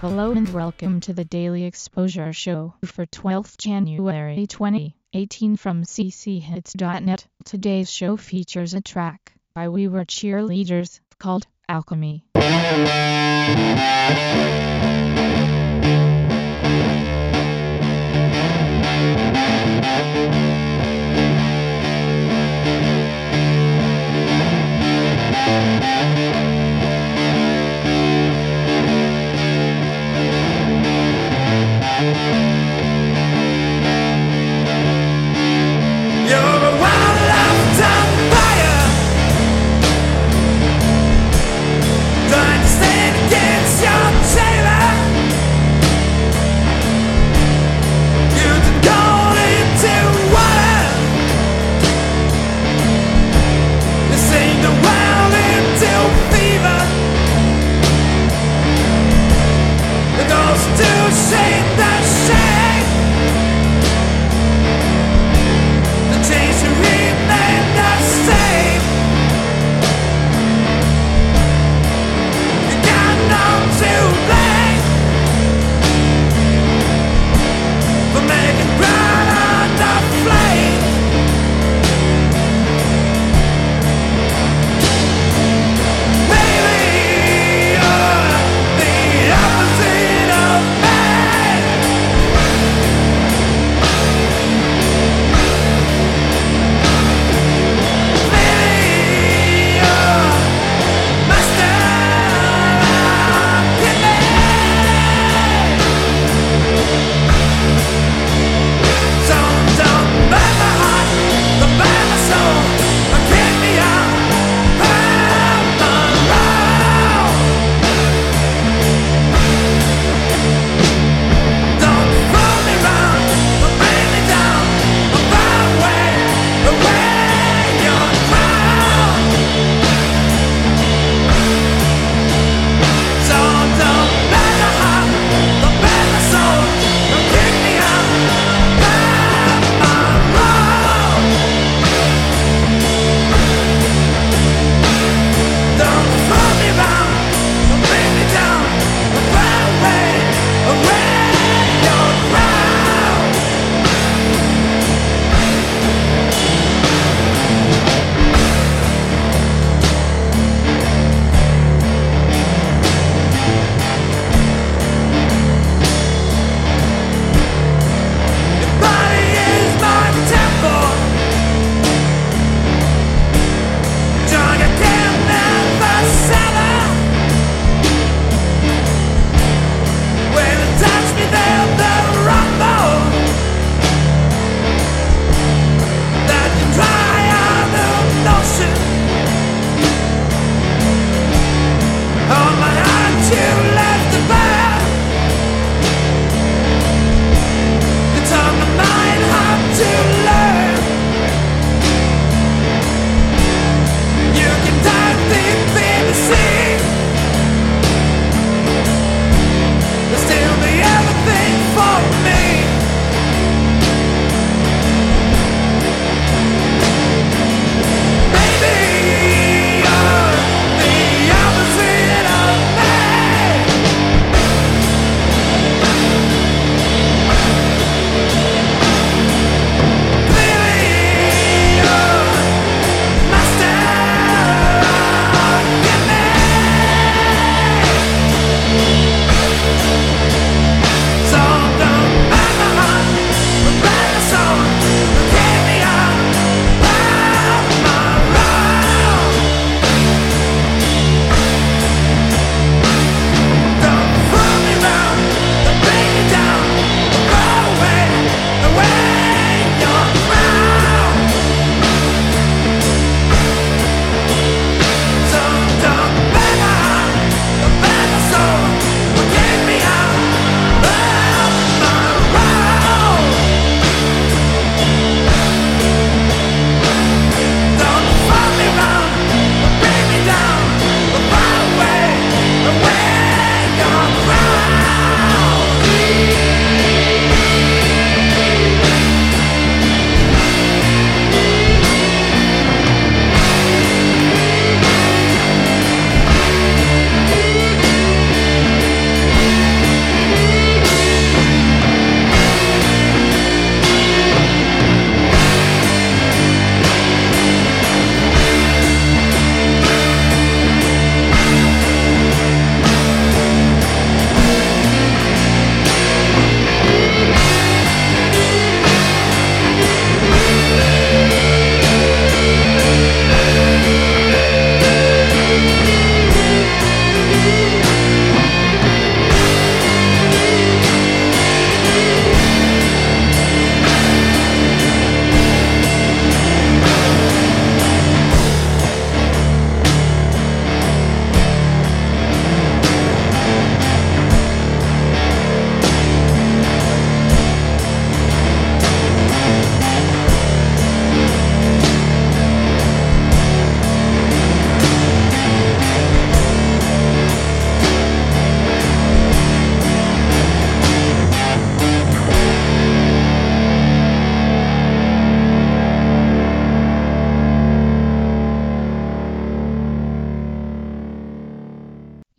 Hello and welcome to the Daily Exposure Show for 12th January 2018 from cchits.net. Today's show features a track by We Were Cheerleaders called Alchemy.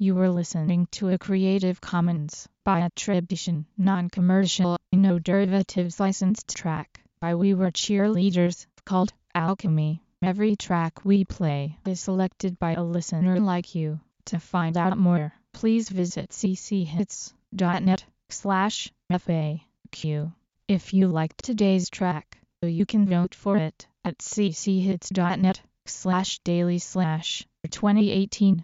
You were listening to a Creative Commons by attribution, non-commercial, no derivatives licensed track by We Were Cheerleaders called Alchemy. Every track we play is selected by a listener like you. To find out more, please visit cchits.net slash FAQ. If you liked today's track, you can vote for it at cchits.net slash daily slash 2018